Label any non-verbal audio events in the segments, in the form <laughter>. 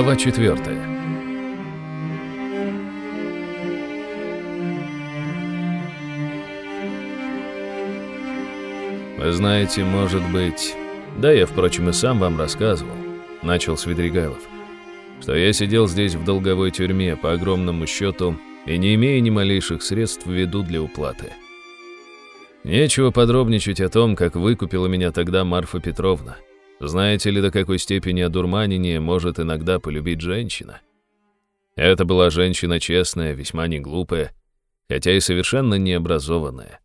Глава четвертая. Вы знаете, может быть... Да, я, впрочем, и сам вам рассказывал, начал Свидригайлов, что я сидел здесь в долговой тюрьме по огромному счету и не имея ни малейших средств в виду для уплаты. Нечего подробничать о том, как выкупила меня тогда Марфа Петровна. Знаете ли, до какой степени одурманение может иногда полюбить женщина? Это была женщина честная, весьма не глупая, хотя и совершенно необразованная.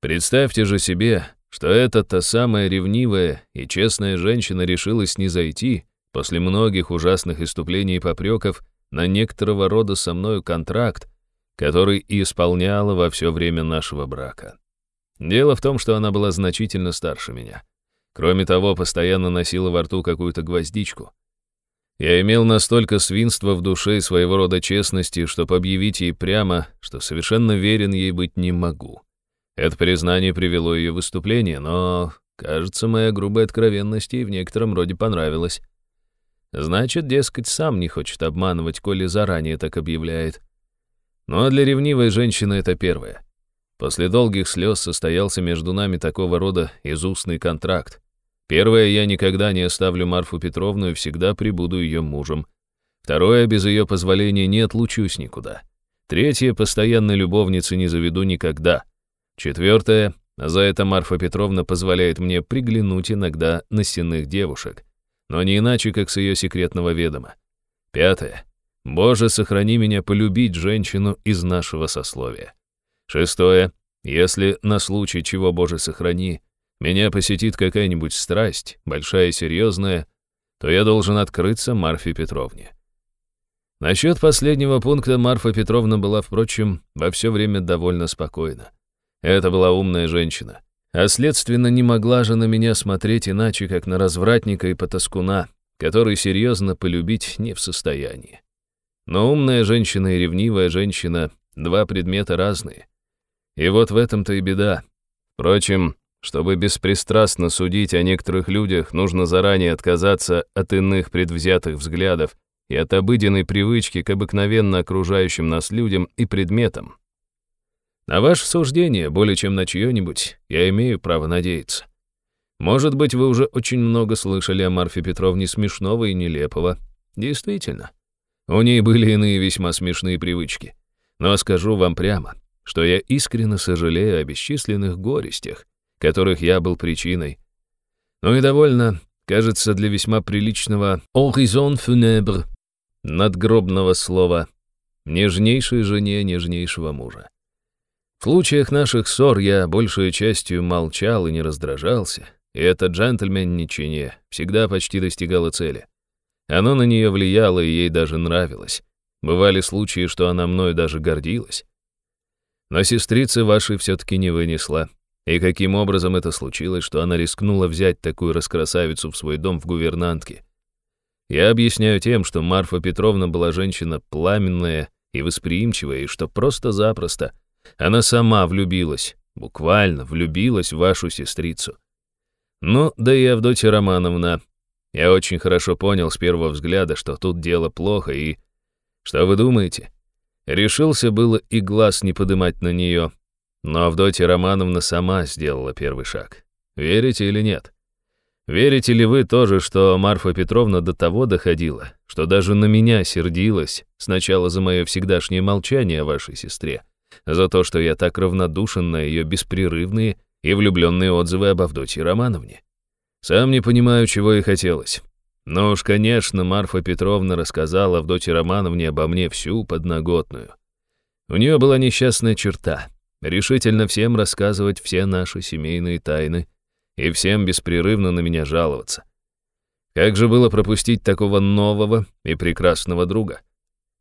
Представьте же себе, что эта та самая ревнивая и честная женщина решилась не зайти после многих ужасных иступлений и попреков на некоторого рода со мною контракт, который и исполняла во все время нашего брака. Дело в том, что она была значительно старше меня. Кроме того, постоянно носила во рту какую-то гвоздичку. Я имел настолько свинства в душе и своего рода честности, чтобы объявить ей прямо, что совершенно верен ей быть не могу. Это признание привело ее выступление, но, кажется, моя грубая откровенность ей в некотором роде понравилась. Значит, дескать, сам не хочет обманывать, коли заранее так объявляет. Ну а для ревнивой женщины это первое. После долгих слез состоялся между нами такого рода изустный контракт. Первое, я никогда не оставлю Марфу Петровну и всегда прибуду ее мужем. Второе, без ее позволения не отлучусь никуда. Третье, постоянной любовницы не заведу никогда. Четвертое, за это Марфа Петровна позволяет мне приглянуть иногда на стенных девушек, но не иначе, как с ее секретного ведома. Пятое, Боже, сохрани меня полюбить женщину из нашего сословия. Шестое. Если на случай чего, Боже, сохрани, меня посетит какая-нибудь страсть, большая и серьезная, то я должен открыться Марфе Петровне. Насчет последнего пункта Марфа Петровна была, впрочем, во все время довольно спокойна. Это была умная женщина. А следственно, не могла же на меня смотреть иначе, как на развратника и потаскуна, который серьезно полюбить не в состоянии. Но умная женщина и ревнивая женщина — два предмета разные. И вот в этом-то и беда. Впрочем, чтобы беспристрастно судить о некоторых людях, нужно заранее отказаться от иных предвзятых взглядов и от обыденной привычки к обыкновенно окружающим нас людям и предметам. На ваше суждение, более чем на чье-нибудь, я имею право надеяться. Может быть, вы уже очень много слышали о Марфе Петровне смешного и нелепого. Действительно. У ней были иные весьма смешные привычки. Но скажу вам прямо, что я искренне сожалею о бесчисленных горестях, которых я был причиной. Ну и довольно, кажется, для весьма приличного «horizon funèbre» надгробного слова нежнейшей жене нежнейшего мужа. В случаях наших ссор я большей частью молчал и не раздражался, и это джентльменничание всегда почти достигало цели. Оно на нее влияло, и ей даже нравилось. Бывали случаи, что она мною даже гордилась. Но сестрица вашей все-таки не вынесла. И каким образом это случилось, что она рискнула взять такую раскрасавицу в свой дом в гувернантке? Я объясняю тем, что Марфа Петровна была женщина пламенная и восприимчивая, и что просто-запросто она сама влюбилась, буквально влюбилась в вашу сестрицу. Ну, да и Авдотья Романовна. Я очень хорошо понял с первого взгляда, что тут дело плохо, и... Что вы думаете? Решился было и глаз не подымать на нее, но Авдотья Романовна сама сделала первый шаг. Верите или нет? Верите ли вы тоже, что Марфа Петровна до того доходила, что даже на меня сердилась сначала за мое всегдашнее молчание о вашей сестре, за то, что я так равнодушен на ее беспрерывные и влюбленные отзывы об Авдотье Романовне? Сам не понимаю, чего ей хотелось. Но уж, конечно, Марфа Петровна рассказала Авдотье Романовне обо мне всю подноготную. У нее была несчастная черта — решительно всем рассказывать все наши семейные тайны и всем беспрерывно на меня жаловаться. Как же было пропустить такого нового и прекрасного друга?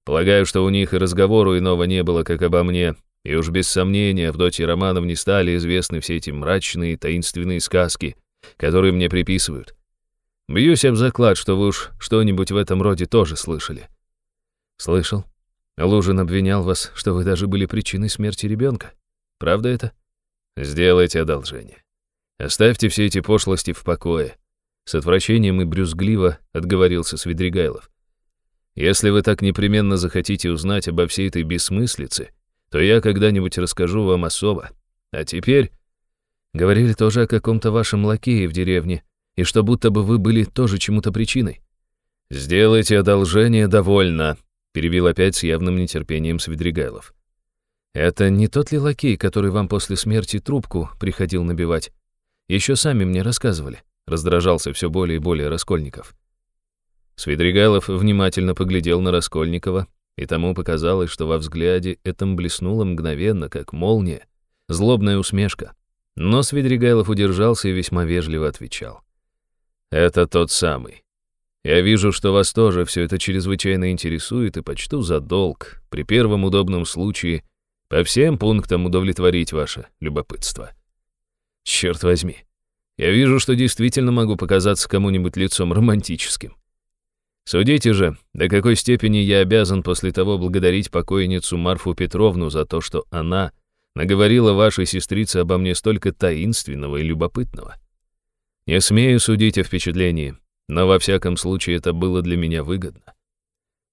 Полагаю, что у них и разговору иного не было, как обо мне, и уж без сомнения Авдотье Романовне стали известны все эти мрачные таинственные сказки, которые мне приписывают — Бьюсь об заклад, что вы уж что-нибудь в этом роде тоже слышали. Слышал. Лужин обвинял вас, что вы даже были причиной смерти ребенка. Правда это? Сделайте одолжение. Оставьте все эти пошлости в покое. С отвращением и брюзгливо отговорился Свидригайлов. Если вы так непременно захотите узнать обо всей этой бессмыслице, то я когда-нибудь расскажу вам особо. А теперь... Говорили тоже о каком-то вашем лакее в деревне, и что будто бы вы были тоже чему-то причиной. «Сделайте одолжение довольно», — перебил опять с явным нетерпением Свидригайлов. «Это не тот ли лакей, который вам после смерти трубку приходил набивать? Еще сами мне рассказывали», — раздражался все более и более Раскольников. Свидригайлов внимательно поглядел на Раскольникова, и тому показалось, что во взгляде этом блеснуло мгновенно, как молния, злобная усмешка. Но Свидригайлов удержался и весьма вежливо отвечал. «Это тот самый. Я вижу, что вас тоже все это чрезвычайно интересует и почту за долг при первом удобном случае по всем пунктам удовлетворить ваше любопытство. Черт возьми, я вижу, что действительно могу показаться кому-нибудь лицом романтическим. Судите же, до какой степени я обязан после того благодарить покойницу Марфу Петровну за то, что она наговорила вашей сестрице обо мне столько таинственного и любопытного. Не смею судить о впечатлении, но во всяком случае это было для меня выгодно.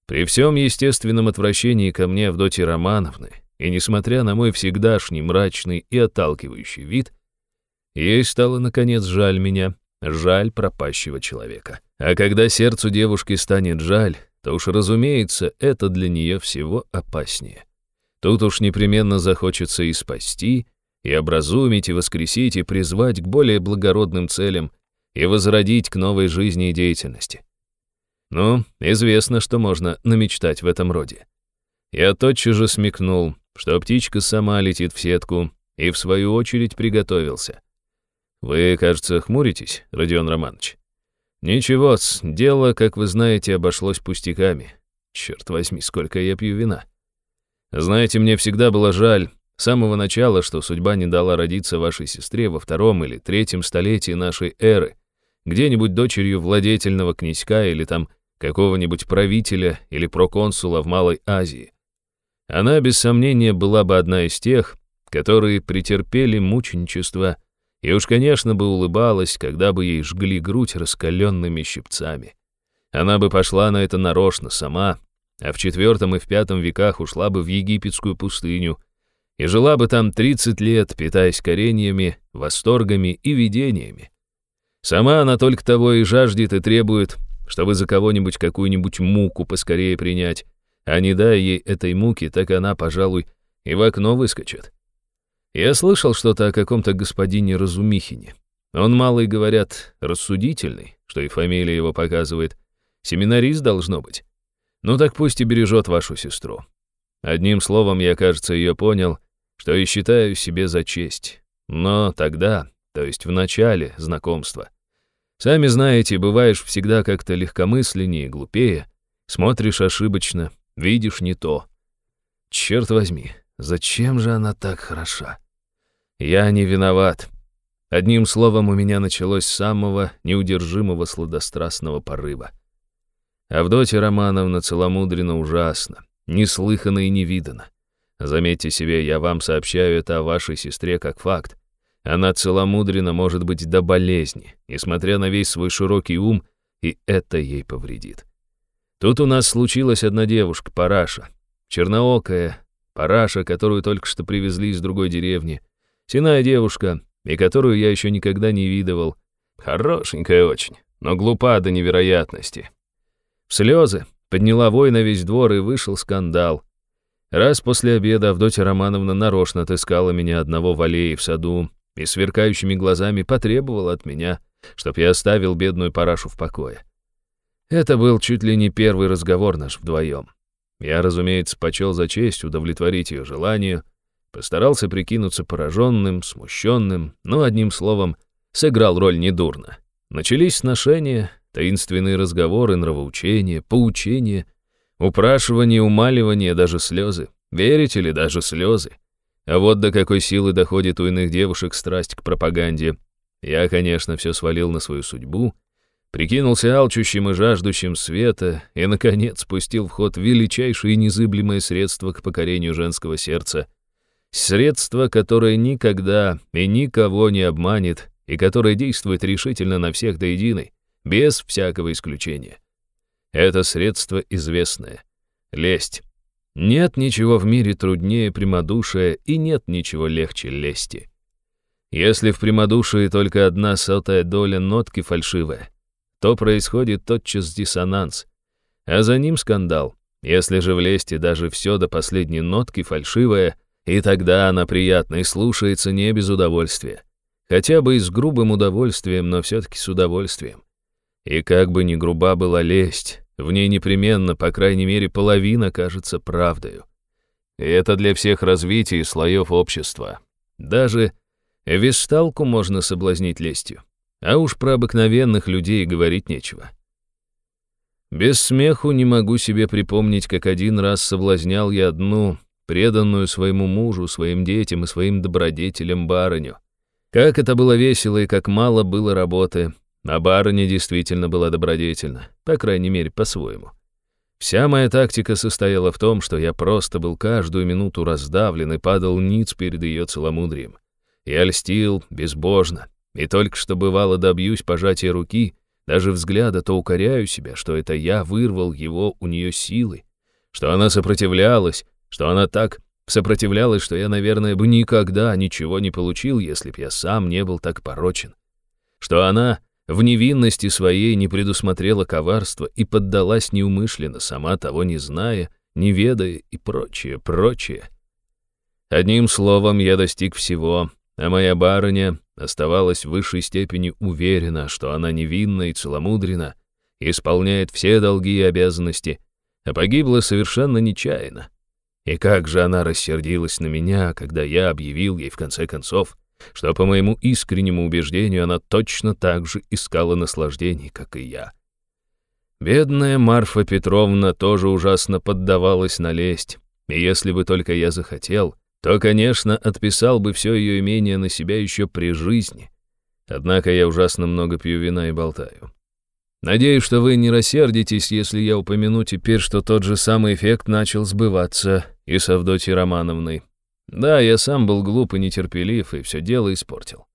При всем естественном отвращении ко мне Авдотьи Романовны, и несмотря на мой всегдашний мрачный и отталкивающий вид, ей стало, наконец, жаль меня, жаль пропащего человека. А когда сердцу девушки станет жаль, то уж, разумеется, это для нее всего опаснее. Тут уж непременно захочется и спасти, и образумить, и воскресить, и призвать к более благородным целям, и возродить к новой жизни и деятельности. Ну, известно, что можно намечтать в этом роде. Я тотчас же смекнул, что птичка сама летит в сетку, и в свою очередь приготовился. Вы, кажется, хмуритесь, Родион Романович. Ничего, дело, как вы знаете, обошлось пустяками. Черт возьми, сколько я пью вина. Знаете, мне всегда было жаль, с самого начала, что судьба не дала родиться вашей сестре во втором или третьем столетии нашей эры, где-нибудь дочерью владетельного князька или там какого-нибудь правителя или проконсула в Малой Азии. Она, без сомнения, была бы одна из тех, которые претерпели мученичество, и уж, конечно, бы улыбалась, когда бы ей жгли грудь раскаленными щипцами. Она бы пошла на это нарочно сама, а в IV и в V веках ушла бы в египетскую пустыню и жила бы там 30 лет, питаясь кореньями, восторгами и видениями. Сама она только того и жаждет и требует, чтобы за кого-нибудь какую-нибудь муку поскорее принять, а не дай ей этой муки, так она, пожалуй, и в окно выскочит. Я слышал что-то о каком-то господине Разумихине. Он, малый, говорят, рассудительный, что и фамилия его показывает. Семинарист должно быть. Ну так пусть и бережет вашу сестру. Одним словом, я, кажется, ее понял, что и считаю себе за честь. Но тогда, то есть в начале знакомства, сами знаете, бываешь всегда как-то легкомысленнее, глупее, смотришь ошибочно, видишь не то. Черт возьми, зачем же она так хороша? Я не виноват. Одним словом, у меня началось самого неудержимого сладострастного порыва. Авдотья Романовна целомудрена ужасно, неслыханно и невиданно. Заметьте себе, я вам сообщаю это о вашей сестре как факт. Она целомудрена, может быть, до болезни, несмотря на весь свой широкий ум, и это ей повредит. Тут у нас случилась одна девушка, Параша, черноокая, Параша, которую только что привезли из другой деревни, синая девушка, и которую я еще никогда не видывал, хорошенькая очень, но глупа до невероятности. В слезы, подняла вой на весь двор, и вышел скандал. Раз после обеда Авдотья Романовна нарочно отыскала меня одного в аллее в саду и сверкающими глазами потребовала от меня, чтоб я оставил бедную парашу в покое. Это был чуть ли не первый разговор наш вдвоем. Я, разумеется, почел за честь удовлетворить ее желанию, постарался прикинуться пораженным, смущенным, но, одним словом, сыграл роль недурно. Начались сношения, таинственные разговоры, нравоучения, поучения, упрашивания, умаливания, даже слезы. Верите ли, даже слезы? А вот до какой силы доходит у иных девушек страсть к пропаганде. Я, конечно, все свалил на свою судьбу, прикинулся алчущим и жаждущим света и, наконец, спустил в ход величайшее и незыблемое средство к покорению женского сердца. Средство, которое никогда и никого не обманет и которое действует решительно на всех до единой без всякого исключения. Это средство известное. Лесть. Нет ничего в мире труднее прямодушия, и нет ничего легче лести. Если в прямодушии только одна сотая доля нотки фальшивая, то происходит тотчас диссонанс, а за ним скандал. Если же в лести даже все до последней нотки фальшивое, и тогда она приятна и слушается не без удовольствия. Хотя бы и с грубым удовольствием, но все-таки с удовольствием. И как бы ни груба была лесть, в ней непременно, по крайней мере, половина кажется правдою. И это для всех развитий слоев общества. Даже весталку можно соблазнить лестью. А уж про обыкновенных людей говорить нечего. Без смеху не могу себе припомнить, как один раз соблазнял я одну, преданную своему мужу, своим детям и своим добродетелям барыню. Как это было весело и как мало было работы, а барыня действительно была добродетельна, по крайней мере, по-своему. Вся моя тактика состояла в том, что я просто был каждую минуту раздавлен и падал ниц перед ее целомудрием. Я льстил безбожно, и только что бывало добьюсь пожатия руки, даже взгляда, то укоряю себя, что это я вырвал его у нее силы, что она сопротивлялась, что она так сопротивлялась, что я, наверное, бы никогда ничего не получил, если б я сам не был так порочен. Что она в невинности своей не предусмотрела коварство и поддалась неумышленно, сама того не зная, не ведая и прочее, прочее. Одним словом, я достиг всего, а моя барыня оставалась в высшей степени уверена, что она невинна и целомудрена, исполняет все долги и обязанности, а погибла совершенно нечаянно. И как же она рассердилась на меня, когда я объявил ей в конце концов, что, по моему искреннему убеждению, она точно так же искала наслаждений, как и я. Бедная Марфа Петровна тоже ужасно поддавалась на лесть, и если бы только я захотел, то, конечно, отписал бы все ее имение на себя еще при жизни. Однако я ужасно много пью вина и болтаю. Надеюсь, что вы не рассердитесь, если я упомяну теперь, что тот же самый эффект начал сбываться и с Авдотьей Романовной. Да, я сам был глуп и нетерпелив, и все дело испортил.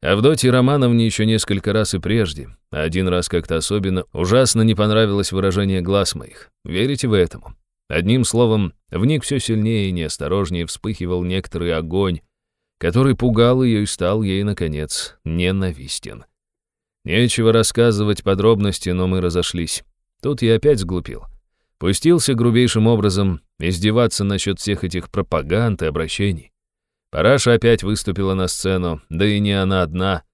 Авдотье Романовне еще несколько раз и прежде, а один раз как-то особенно, ужасно не понравилось выражение глаз моих. Верите вы этому? Одним словом, в них все сильнее и неосторожнее вспыхивал некоторый огонь, который пугал ее и стал ей, наконец, ненавистен. Нечего рассказывать подробности, но мы разошлись. Тут я опять сглупил. Пустился грубейшим образом издеваться насчет всех этих пропаганд и обращений. Параша опять выступила на сцену, да и не она одна.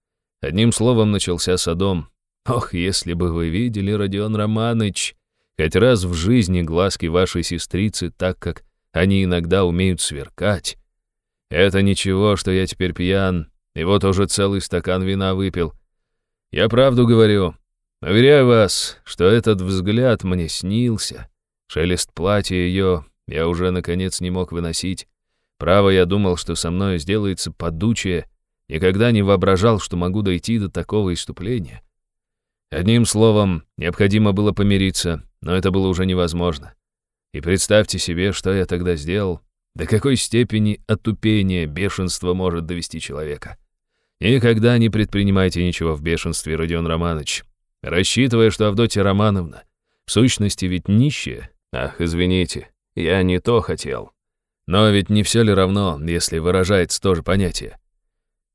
Одним словом, начался садом. Ох, если бы вы видели, Родион Романыч, Хоть раз в жизни глазки вашей сестрицы так, как они иногда умеют сверкать. Это ничего, что я теперь пьян, и вот уже целый стакан вина выпил. Я правду говорю. Уверяю вас, что этот взгляд мне снился. Шелест платья ее я уже, наконец, не мог выносить. Право, я думал, что со мной сделается подучие, никогда не воображал, что могу дойти до такого иступления. Одним словом, необходимо было помириться, но это было уже невозможно. И представьте себе, что я тогда сделал, до какой степени отупение бешенство может довести человека. Никогда не предпринимайте ничего в бешенстве, Родион Романович, рассчитывая, что Авдотья Романовна в сущности ведь нищая. Ах, извините, я не то хотел. Но ведь не все ли равно, если выражается тоже понятие?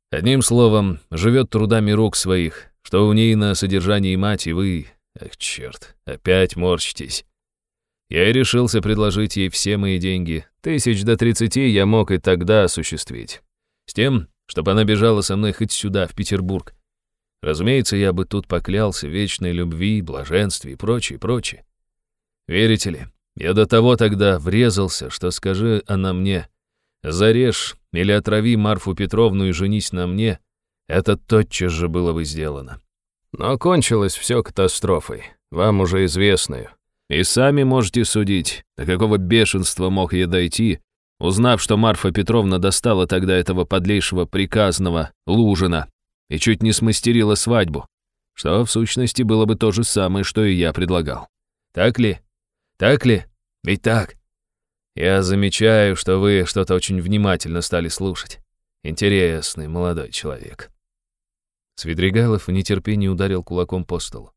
Одним словом, живет трудами рук своих, что у ней на содержании мать, и вы Эх, черт, опять морщитесь. Я и решился предложить ей все мои деньги. Тысяч до тридцати я мог и тогда осуществить. С тем, чтобы она бежала со мной хоть сюда, в Петербург. Разумеется, я бы тут поклялся вечной любви, блаженстве и прочее, прочее. Верите ли, я до того тогда врезался, что скажи она мне, зарежь или отрави Марфу Петровну и женись на мне, это тотчас же было бы сделано. Но кончилось все катастрофой, вам уже известную. И сами можете судить, до какого бешенства мог я дойти, узнав, что Марфа Петровна достала тогда этого подлейшего приказного Лужина и чуть не смастерила свадьбу, что в сущности было бы то же самое, что и я предлагал. Так ли? Так ли? Ведь так. Я замечаю, что вы что-то очень внимательно стали слушать. Интересный молодой человек. Свидригайлов в нетерпении ударил кулаком по столу.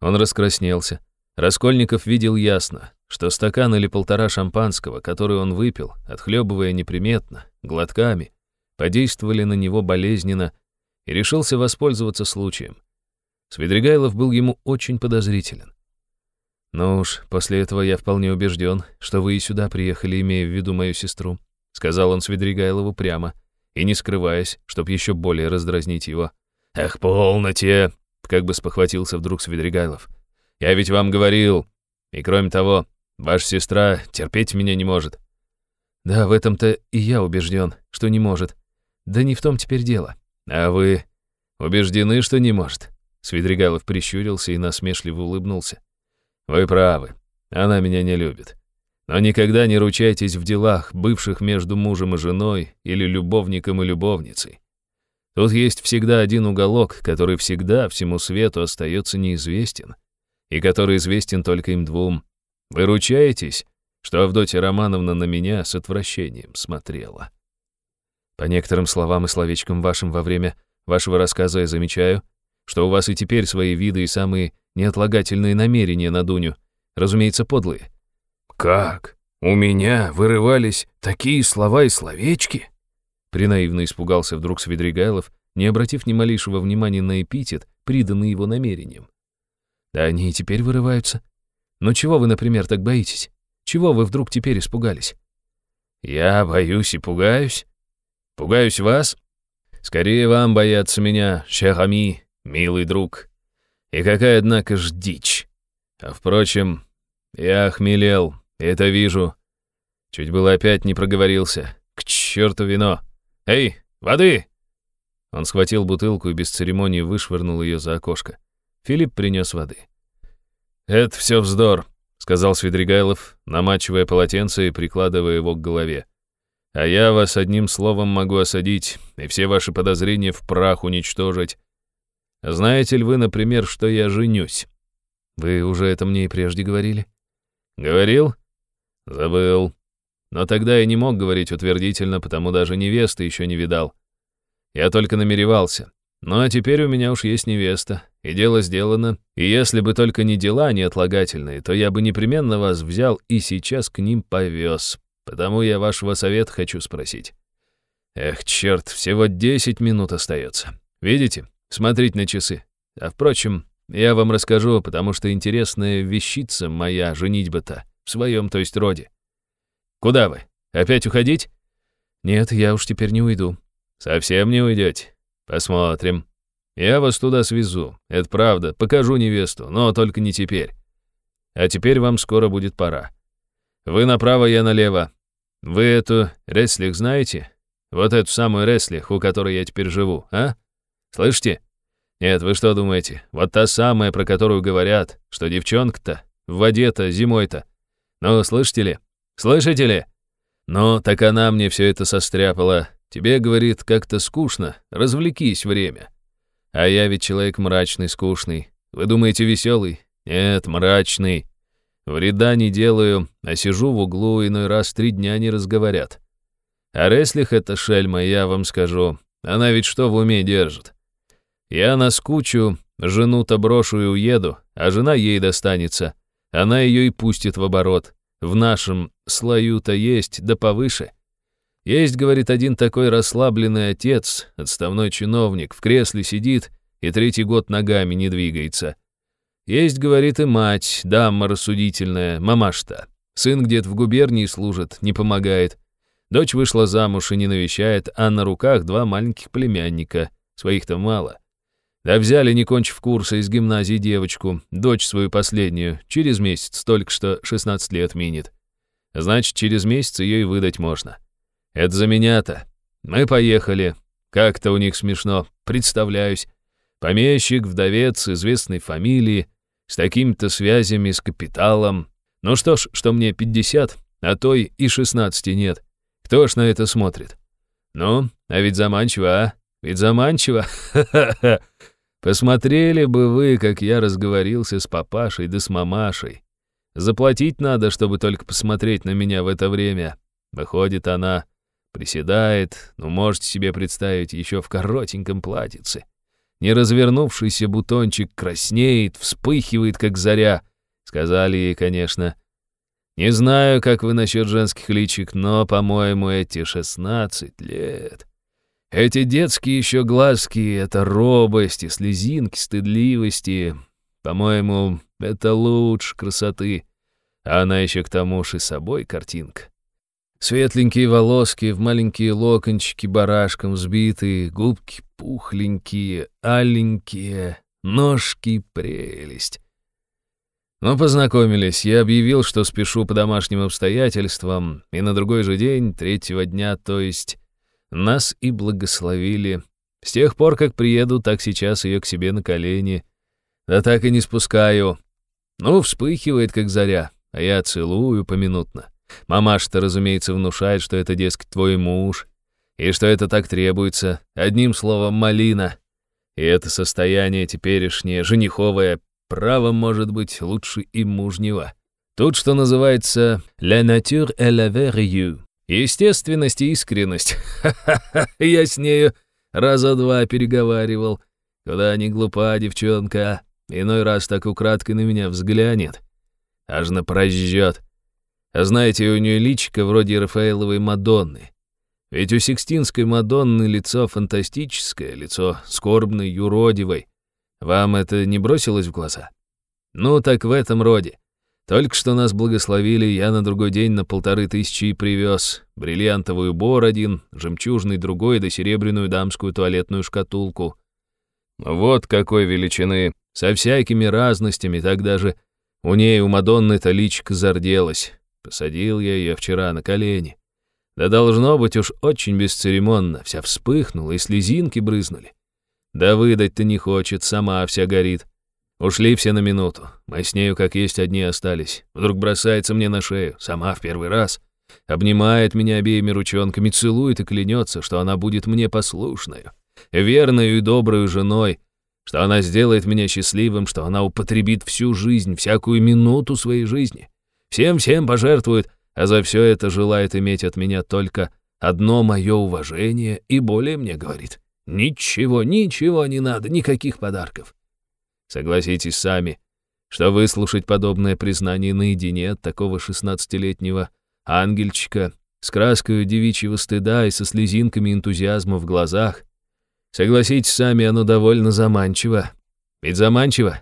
Он раскраснелся, Раскольников видел ясно, что стакан или полтора шампанского, который он выпил, отхлебывая неприметно, глотками, подействовали на него болезненно и решился воспользоваться случаем. Свидригайлов был ему очень подозрителен. «Ну уж, после этого я вполне убежден, что вы и сюда приехали, имея в виду мою сестру», сказал он Свидригайлову прямо, и не скрываясь, чтоб еще более раздразнить его. «Эх, полноте!» — как бы спохватился вдруг Свидригайлов. «Я ведь вам говорил. И кроме того, ваша сестра терпеть меня не может». «Да, в этом-то и я убежден, что не может. Да не в том теперь дело. А вы убеждены, что не может?» Свидригайлов прищурился и насмешливо улыбнулся. «Вы правы. Она меня не любит. Но никогда не ручайтесь в делах, бывших между мужем и женой или любовником и любовницей. Тут есть всегда один уголок, который всегда всему свету остается неизвестен, и который известен только им двум. Вы ручаетесь, что Авдотья Романовна на меня с отвращением смотрела. По некоторым словам и словечкам вашим во время вашего рассказа я замечаю, что у вас и теперь свои виды и самые неотлагательные намерения на Дуню, разумеется, подлые. Как? У меня вырывались такие слова и словечки? Принаивно испугался вдруг Свидригайлов, не обратив ни малейшего внимания на эпитет, приданный его намерением. Да они и теперь вырываются. Но чего вы, например, так боитесь? Чего вы вдруг теперь испугались? Я боюсь и пугаюсь. Пугаюсь вас? Скорее вам бояться меня, шерами, милый друг. И какая, однако ж, дичь. А впрочем, я охмелел, это вижу. Чуть было опять не проговорился. К черту вино. Эй, воды!» Он схватил бутылку и без церемонии вышвырнул ее за окошко. Филипп принес воды. «Это все вздор», — сказал Свидригайлов, намачивая полотенце и прикладывая его к голове. «А я вас одним словом могу осадить и все ваши подозрения в прах уничтожить. Знаете ли вы, например, что я женюсь?» «Вы уже это мне и прежде говорили?» «Говорил?» «Забыл. Но тогда я не мог говорить утвердительно, потому даже невесты еще не видал. Я только намеревался. Ну а теперь у меня уж есть невеста, и дело сделано. И если бы только не дела неотлагательные, то я бы непременно вас взял и сейчас к ним повез. Потому я вашего совета хочу спросить. Эх, черт, всего 10 минут остается. Видите? Смотрите на часы. А впрочем, я вам расскажу, потому что интересная вещица моя женитьба-то в своем, то есть, роде. Куда вы? Опять уходить? Нет, я уж теперь не уйду. Совсем не уйдете? Посмотрим. Я вас туда свезу, это правда, покажу невесту, но только не теперь. А теперь вам скоро будет пора. Вы направо, я налево. Вы эту Реслих знаете? Вот эту самую Реслих, у которой я теперь живу, а? Слышите? Нет, вы что думаете? Вот та самая, про которую говорят, что девчонка-то в воде-то зимой-то. Ну, слышите ли? Слышите ли? Ну, так она мне все это состряпала. Тебе, говорит, как-то скучно, развлекись время. А я ведь человек мрачный, скучный. Вы думаете, веселый? Нет, мрачный. Вреда не делаю, а сижу в углу, иной раз три дня не разговорят. А Реслих это шельма, я вам скажу. Она ведь что в уме держит? Я наскучу, жену-то брошу и уеду, а жена ей достанется. Она ее и пустит в оборот. В нашем слою-то есть, да повыше. Есть, говорит, один такой расслабленный отец, отставной чиновник, в кресле сидит и третий год ногами не двигается. Есть, говорит, и мать, дама рассудительная, мамашта. Сын где-то в губернии служит, не помогает. Дочь вышла замуж и не навещает, а на руках два маленьких племянника, своих-то мало. Да взяли, не кончив курса, из гимназии девочку, дочь свою последнюю, через месяц, только что 16 лет минет. Значит, через месяц ее и выдать можно. Это за меня-то. Мы поехали. Как-то у них смешно, представляюсь. Помещик, вдовец, известной фамилии, с такими-то связями, с капиталом. Ну что ж, что мне 50, а той и 16 нет. Кто ж на это смотрит? Ну, а ведь заманчиво, а? Ведь заманчиво. <laughs> Ха-ха-ха. Посмотрели бы вы, как я разговорился с папашей да с мамашей. Заплатить надо, чтобы только посмотреть на меня в это время. Выходит она, приседает, ну, можете себе представить, еще в коротеньком платьице. Не развернувшийся бутончик краснеет, вспыхивает, как заря. Сказали ей, конечно. Не знаю, как вы насчет женских личик, но, по-моему, эти 16 лет... Эти детские еще глазки — это робость и слезинки, стыдливости. По-моему, это лучше красоты. А она еще к тому же собой картинка. Светленькие волоски в маленькие локончики барашком взбитые, губки пухленькие, аленькие, ножки прелесть. Ну, познакомились. Я объявил, что спешу по домашним обстоятельствам, и на другой же день, третьего дня, то есть, нас и благословили. С тех пор, как приеду, так сейчас ее к себе на колени. Да так и не спускаю. Ну, вспыхивает, как заря, а я целую поминутно. Мамаша-то, разумеется, внушает, что это, дескать, твой муж, и что это так требуется, одним словом, малина. И это состояние теперешнее, жениховое, право может быть лучше и мужнего. Тут, что называется «la nature et la vertu» — естественность и искренность. <laughs> Я с нею раза два переговаривал. Куда не глупа девчонка, иной раз так украдкой на меня взглянет. Аж напрожжет. А знаете, у нее личико вроде Рафаэловой Мадонны. Ведь у Сикстинской Мадонны лицо фантастическое, лицо скорбной, юродивой. Вам это не бросилось в глаза? Ну, так в этом роде. Только что нас благословили, я на другой день на полторы тысячи привез. Бриллиантовую бор один, жемчужный другой, да серебряную дамскую туалетную шкатулку. Вот какой величины. Со всякими разностями, так даже у ней, у Мадонны-то личико зарделась. Посадил я ее вчера на колени. Да должно быть уж очень бесцеремонно, вся вспыхнула и слезинки брызнули. Да выдать-то не хочет, сама вся горит. Ушли все на минуту. Мы с нею как есть одни остались. Вдруг бросается мне на шею, сама в первый раз. Обнимает меня обеими ручонками, целует и клянется, что она будет мне послушною, верной и доброй женой, что она сделает меня счастливым, что она употребит всю жизнь, всякую минуту своей жизни. Всем-всем пожертвует, а за все это желает иметь от меня только одно мое уважение и более мне говорит. Ничего, ничего не надо, никаких подарков. Согласитесь сами, что выслушать подобное признание наедине от такого шестнадцатилетнего ангельчика с краской девичьего стыда и со слезинками энтузиазма в глазах, согласитесь сами, оно довольно заманчиво. Ведь заманчиво?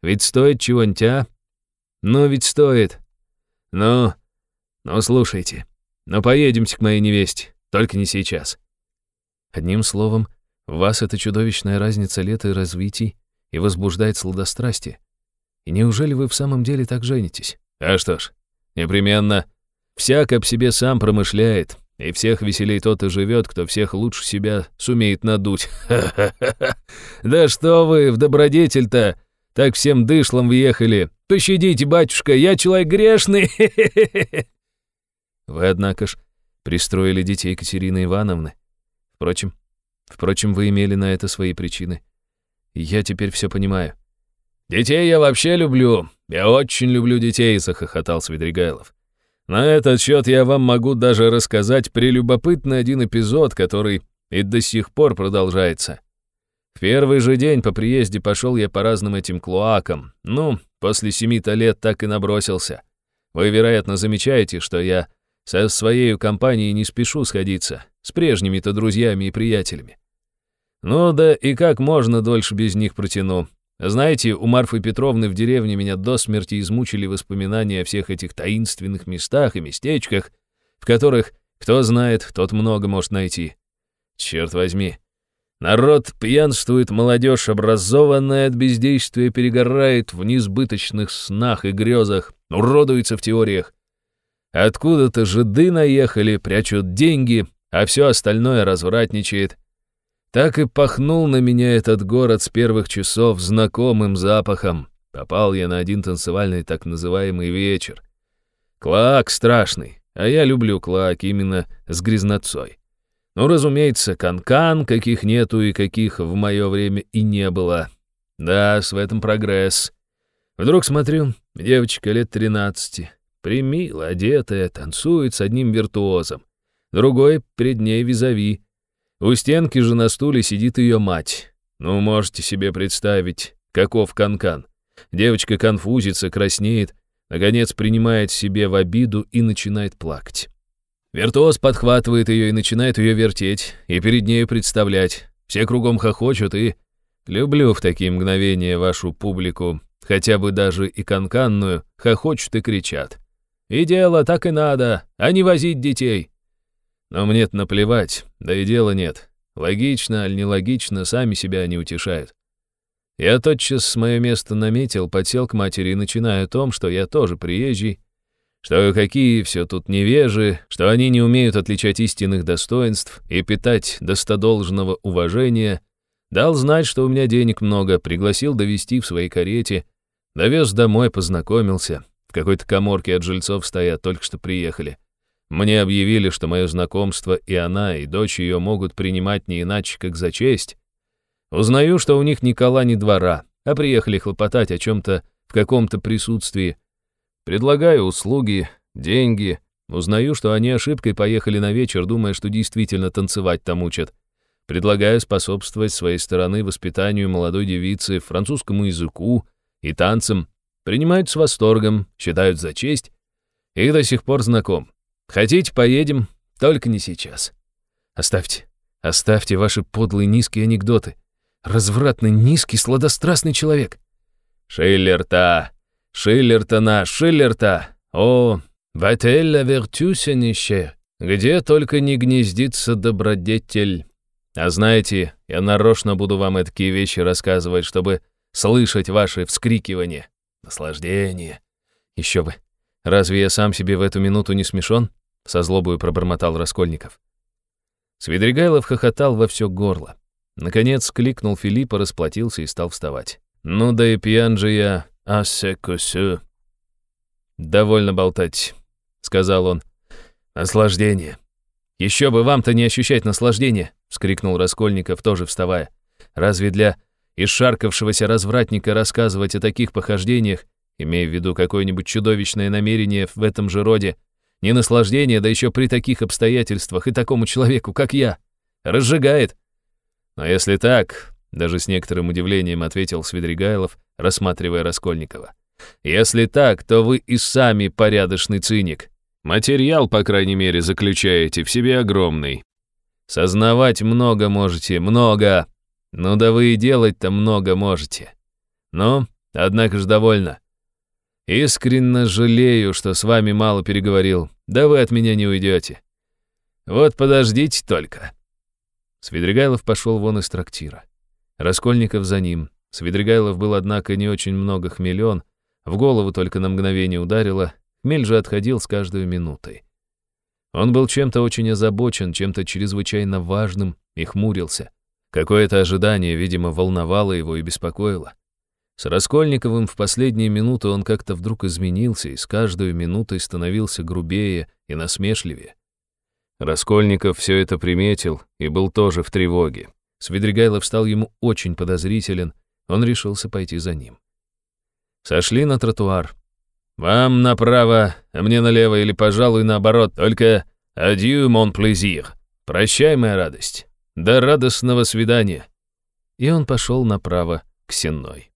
Ведь стоит чего-нибудь, а? Ну, ведь стоит. Ну, ну, слушайте. Ну, поедемте к моей невесте, только не сейчас. Одним словом, вас эта чудовищная разница лет и развитий и возбуждает сладострастие. И неужели вы в самом деле так женитесь? А что ж, непременно. Всяк об себе сам промышляет, и всех веселей тот и живет, кто всех лучше себя сумеет надуть. Да что вы, в добродетель-то, так всем дышлом въехали. Пощадите, батюшка, я человек грешный. Вы, однако ж, пристроили детей Катерины Ивановны. Впрочем, впрочем, вы имели на это свои причины. Я теперь все понимаю. «Детей я вообще люблю. Я очень люблю детей», — захохотал Свидригайлов. «На этот счет я вам могу даже рассказать прелюбопытный один эпизод, который и до сих пор продолжается. В первый же день по приезде пошел я по разным этим клоакам. Ну, после семи-то лет так и набросился. Вы, вероятно, замечаете, что я со своей компанией не спешу сходиться, с прежними-то друзьями и приятелями. Ну да и как можно дольше без них протяну. Знаете, у Марфы Петровны в деревне меня до смерти измучили воспоминания о всех этих таинственных местах и местечках, в которых, кто знает, тот много может найти. Черт возьми. Народ пьянствует, молодежь, образованная от бездействия, перегорает в несбыточных снах и грезах, уродуется в теориях. Откуда-то жиды наехали, прячут деньги, а все остальное развратничает. Так и пахнул на меня этот город с первых часов знакомым запахом. Попал я на один танцевальный так называемый вечер. Клак страшный, а я люблю клак именно с грязнотцой. Ну, разумеется, канкан, -кан, каких нету и каких в мое время и не было. Да, с в этом прогресс. Вдруг смотрю, девочка лет тринадцати, Примила, одетая, танцует с одним виртуозом. Другой пред ней визави. У стенки же на стуле сидит ее мать. Ну, можете себе представить, каков канкан. -кан. Девочка конфузится, краснеет, наконец принимает себе в обиду и начинает плакать. Виртуоз подхватывает ее и начинает ее вертеть, и перед нею представлять. Все кругом хохочут, и... Люблю в такие мгновения вашу публику, хотя бы даже и канканную, хохочут и кричат. И дело так и надо, а не возить детей. Но мне-то наплевать, да и дела нет. Логично, аль нелогично, сами себя не утешают. Я тотчас с мое место наметил, подсел к матери и начинаю о том, что я тоже приезжий, что какие все тут невежи, что они не умеют отличать истинных достоинств и питать достодолжного уважения, дал знать, что у меня денег много, пригласил довести в своей карете, довез домой, познакомился, в какой-то коморке от жильцов стоят, только что приехали. Мне объявили, что мое знакомство и она, и дочь ее могут принимать не иначе, как за честь. Узнаю, что у них ни кола, ни двора, а приехали хлопотать о чем-то в каком-то присутствии. Предлагаю услуги, деньги. Узнаю, что они ошибкой поехали на вечер, думая, что действительно танцевать там учат. Предлагаю способствовать своей стороны воспитанию молодой девицы, французскому языку и танцам. Принимают с восторгом, считают за честь. И до сих пор знаком. Хотите, поедем, только не сейчас. Оставьте, оставьте ваши подлые низкие анекдоты. Развратный, низкий, сладострастный человек. Шиллер-то, Шиллер-то наш, Шиллер-то. О, Вателла вертюсенище, где только не гнездится добродетель. А знаете, я нарочно буду вам такие вещи рассказывать, чтобы слышать ваши вскрикивания. Наслаждение. Еще бы. Разве я сам себе в эту минуту не смешон? Со злобою пробормотал Раскольников. Свидригайлов хохотал во все горло. Наконец кликнул Филиппа, расплатился и стал вставать. «Ну да и пьян же я, асе кусю». «Довольно болтать», — сказал он. «Наслаждение». «Еще бы вам-то не ощущать наслаждения», — вскрикнул Раскольников, тоже вставая. «Разве для исшаркавшегося развратника рассказывать о таких похождениях, имея в виду какое-нибудь чудовищное намерение в этом же роде, не наслаждение, да еще при таких обстоятельствах и такому человеку, как я, разжигает?» Но если так, даже с некоторым удивлением ответил Свидригайлов, рассматривая Раскольникова. Если так, то вы и сами порядочный циник. Материал, по крайней мере, заключаете в себе огромный. Сознавать много можете, много. Ну да вы и делать-то много можете. Но, однако ж довольно. Искренне жалею, что с вами мало переговорил. Да вы от меня не уйдете. Вот подождите только. Свидригайлов пошел вон из трактира. Раскольников за ним. Свидригайлов был, однако, не очень много хмелен, в голову только на мгновение ударило, хмель же отходил с каждой минутой. Он был чем-то очень озабочен, чем-то чрезвычайно важным и хмурился. Какое-то ожидание, видимо, волновало его и беспокоило. С Раскольниковым в последние минуты он как-то вдруг изменился и с каждой минутой становился грубее и насмешливее. Раскольников все это приметил и был тоже в тревоге. Свидригайлов стал ему очень подозрителен, он решился пойти за ним. Сошли на тротуар. «Вам направо, а мне налево или, пожалуй, наоборот, только «Адью, мон плезир». Прощай, моя радость. До радостного свидания. И он пошел направо к Сенной.